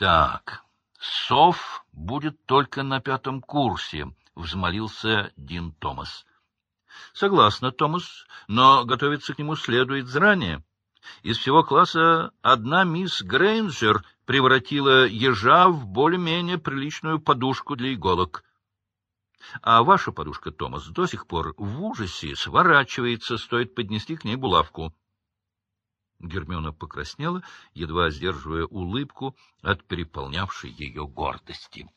Так, сов будет только на пятом курсе, — взмолился Дин Томас. — Согласна, Томас, но готовиться к нему следует заранее. Из всего класса одна мисс Грейнджер превратила ежа в более-менее приличную подушку для иголок. А ваша подушка, Томас, до сих пор в ужасе сворачивается, стоит поднести к ней булавку. Гермиона покраснела, едва сдерживая улыбку от переполнявшей ее гордости.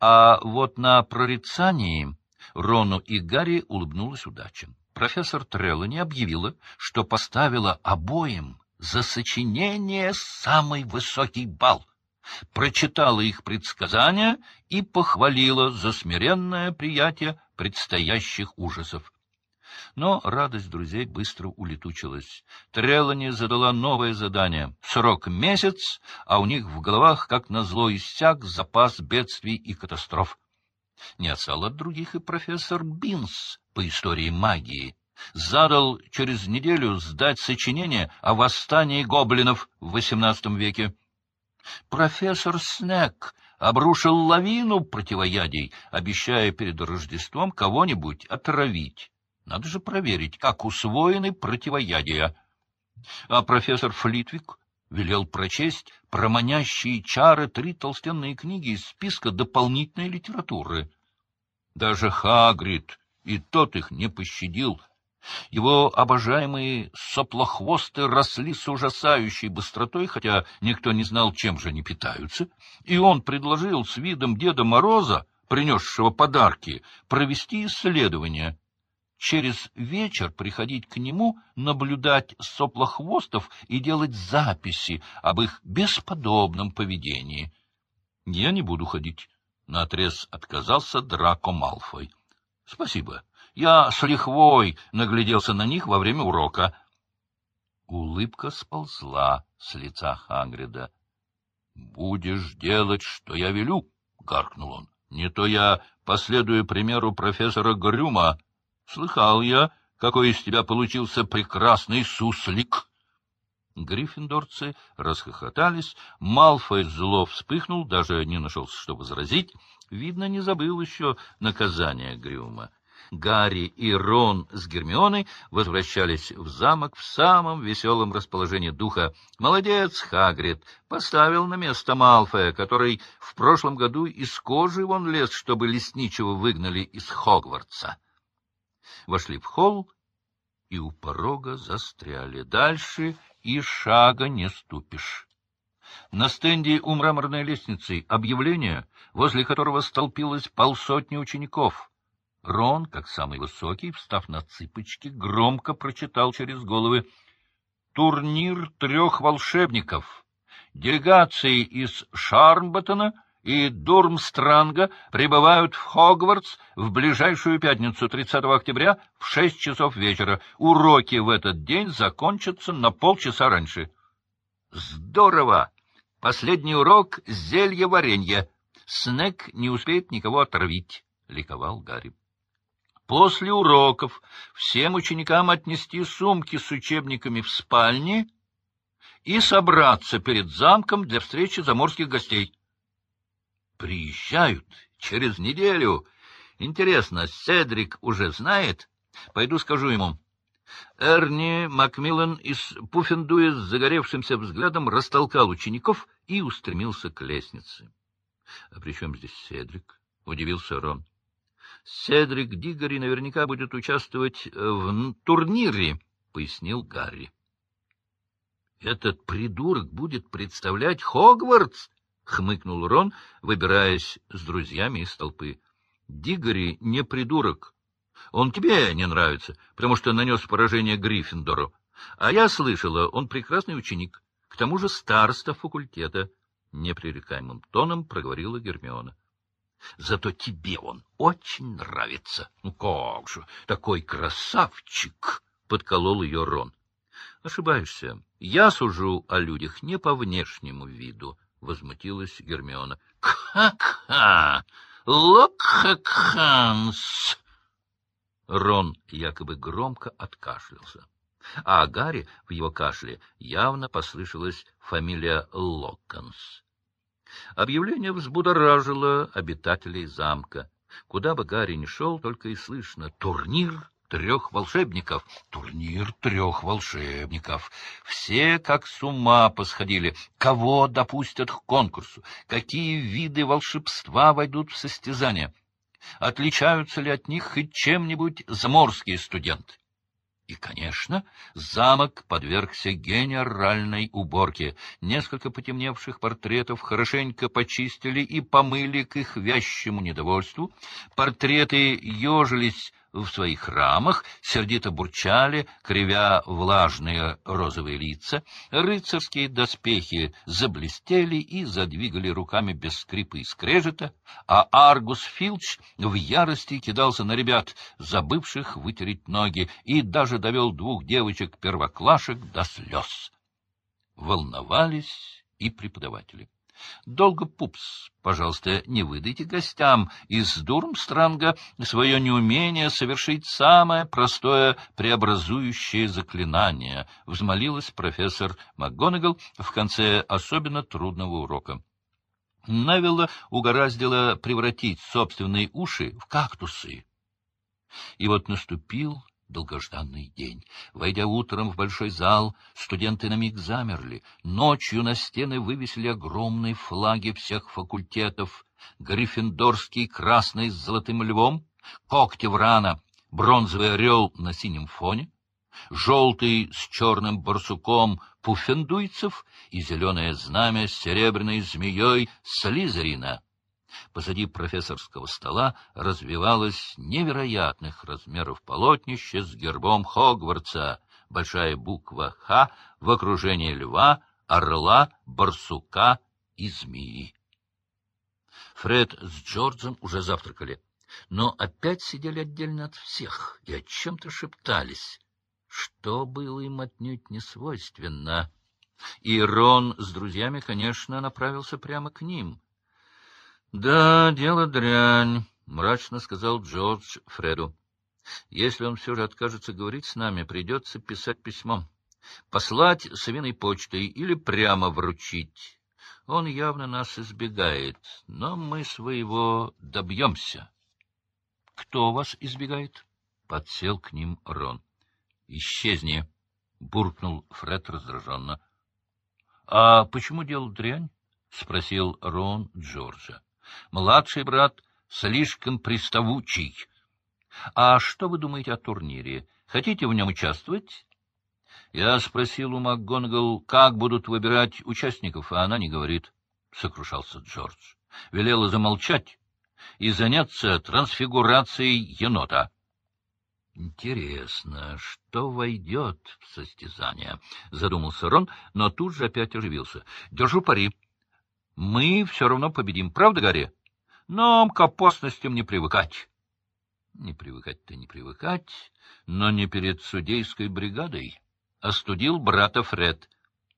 А вот на прорицании Рону и Гарри улыбнулась удача. Профессор Треллани объявила, что поставила обоим за сочинение самый высокий балл, прочитала их предсказания и похвалила за смиренное приятие предстоящих ужасов. Но радость друзей быстро улетучилась. Трелани задала новое задание. Срок месяц, а у них в головах, как назло, иссяк запас бедствий и катастроф. Не отстал от других и профессор Бинс по истории магии. Задал через неделю сдать сочинение о восстании гоблинов в XVIII веке. Профессор Снег обрушил лавину противоядий, обещая перед Рождеством кого-нибудь отравить. Надо же проверить, как усвоены противоядия. А профессор Флитвик велел прочесть про манящие чары три толстенные книги из списка дополнительной литературы. Даже Хагрид и тот их не пощадил. Его обожаемые соплохвосты росли с ужасающей быстротой, хотя никто не знал, чем же они питаются, и он предложил с видом Деда Мороза, принесшего подарки, провести исследование — через вечер приходить к нему, наблюдать соплохвостов и делать записи об их бесподобном поведении. — Я не буду ходить, — наотрез отказался Драко Малфой. — Спасибо. Я с лихвой нагляделся на них во время урока. Улыбка сползла с лица Хагрида. — Будешь делать, что я велю, — гаркнул он. — Не то я последую примеру профессора Грюма. Слыхал я, какой из тебя получился прекрасный суслик. Гриффиндорцы расхохотались, Малфой зло вспыхнул, даже не нашелся, что возразить. Видно, не забыл еще наказание Грюма. Гарри и Рон с Гермионой возвращались в замок в самом веселом расположении духа. Молодец, Хагрид, поставил на место Малфоя, который в прошлом году из кожи вон лез, чтобы лесничего выгнали из Хогвартса вошли в холл и у порога застряли. Дальше и шага не ступишь. На стенде у мраморной лестницы объявление, возле которого столпилось полсотни учеников. Рон, как самый высокий, встав на цыпочки, громко прочитал через головы «Турнир трех волшебников. Делегации из Шармбаттона и Дурмстранга прибывают в Хогвартс в ближайшую пятницу, 30 октября, в 6 часов вечера. Уроки в этот день закончатся на полчаса раньше. Здорово! Последний урок — зелье варенье. Снег не успеет никого отравить, — ликовал Гарри. После уроков всем ученикам отнести сумки с учебниками в спальне и собраться перед замком для встречи заморских гостей. Приезжают через неделю. Интересно, Седрик уже знает? Пойду скажу ему. Эрни Макмиллан из Пуффендуя с загоревшимся взглядом растолкал учеников и устремился к лестнице. — А при чем здесь Седрик? — удивился Рон. — Седрик Дигори наверняка будет участвовать в турнире, — пояснил Гарри. — Этот придурок будет представлять Хогвартс? — хмыкнул Рон, выбираясь с друзьями из толпы. — Дигори не придурок. Он тебе не нравится, потому что нанес поражение Гриффиндору. А я слышала, он прекрасный ученик, к тому же староста факультета, — непререкаемым тоном проговорила Гермиона. — Зато тебе он очень нравится. — Ну как же, такой красавчик! — подколол ее Рон. — Ошибаешься. Я сужу о людях не по внешнему виду, возмутилась Гермиона. — Ха-ха! Локхакханс! Рон якобы громко откашлялся. А Гарри в его кашле явно послышалась фамилия Локканс. Объявление взбудоражило обитателей замка. Куда бы Гарри ни шел, только и слышно «Турнир трех волшебников! Турнир трех волшебников!» Все как с ума посходили. Кого допустят к конкурсу? Какие виды волшебства войдут в состязание? Отличаются ли от них хоть чем-нибудь заморские студенты? И, конечно, замок подвергся генеральной уборке. Несколько потемневших портретов хорошенько почистили и помыли к их вязчему недовольству. Портреты ежились в своих рамах, сердито бурчали, кривя влажные розовые лица. Рыцарские доспехи заблестели и задвигали руками без скрипа и скрежета, а Аргус Филч в ярости кидался на ребят, забывших вытереть ноги, и даже довел двух девочек-первоклашек до слез. Волновались и преподаватели. Долго, пупс, пожалуйста, не выдайте гостям из Дурмстранга свое неумение совершить самое простое преобразующее заклинание, — взмолилась профессор МакГонагал в конце особенно трудного урока. Навилла угораздило превратить собственные уши в кактусы. И вот наступил долгожданный день. Войдя утром в большой зал, студенты на миг замерли. Ночью на стены вывесили огромные флаги всех факультетов. Гриффиндорский красный с золотым львом, когти врана, бронзовый орел на синем фоне, желтый с черным барсуком пуффендуйцев и зеленое знамя с серебряной змеей Слизерина. Позади профессорского стола развивалось невероятных размеров полотнище с гербом Хогвартса, большая буква «Х» в окружении льва, орла, барсука и змеи. Фред с Джорджем уже завтракали, но опять сидели отдельно от всех и о чем-то шептались, что было им отнюдь не свойственно. И Рон с друзьями, конечно, направился прямо к ним — да, дело дрянь, — мрачно сказал Джордж Фреду. Если он все же откажется говорить с нами, придется писать письмо. Послать свиной почтой или прямо вручить. Он явно нас избегает, но мы своего добьемся. — Кто вас избегает? — подсел к ним Рон. — Исчезни, — буркнул Фред раздраженно. — А почему делал дрянь? — спросил Рон Джорджа. Младший брат слишком приставучий. А что вы думаете о турнире? Хотите в нем участвовать? Я спросил у МакГонагал, как будут выбирать участников, а она не говорит, — сокрушался Джордж. Велела замолчать и заняться трансфигурацией енота. Интересно, что войдет в состязание? — задумался Рон, но тут же опять оживился. — Держу пари мы все равно победим. Правда, Гарри? Нам к опасностям не привыкать. Не привыкать-то не привыкать, но не перед судейской бригадой. Остудил брата Фред.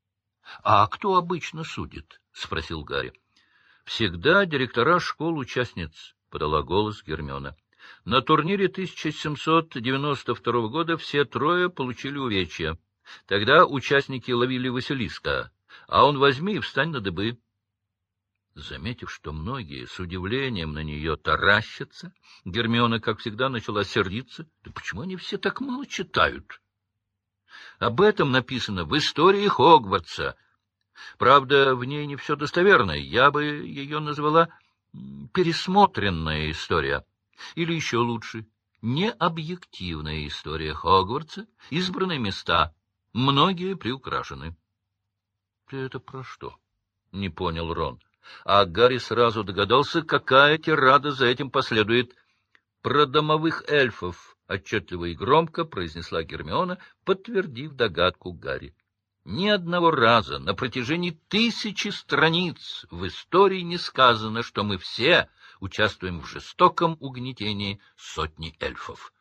— А кто обычно судит? — спросил Гарри. — Всегда директора школ-участниц, — подала голос Гермиона. На турнире 1792 года все трое получили увечья. Тогда участники ловили Василиска, а он возьми и встань на дыбы. Заметив, что многие с удивлением на нее таращатся, Гермиона, как всегда, начала сердиться. Да почему они все так мало читают? Об этом написано в истории Хогвартса. Правда, в ней не все достоверно. Я бы ее назвала пересмотренная история. Или еще лучше, необъективная история Хогвартса, избранные места, многие приукрашены. — Ты это про что? — не понял Рон а Гарри сразу догадался, какая тирада за этим последует. «Про домовых эльфов», — отчетливо и громко произнесла Гермиона, подтвердив догадку Гарри. Ни одного раза на протяжении тысячи страниц в истории не сказано, что мы все участвуем в жестоком угнетении сотни эльфов.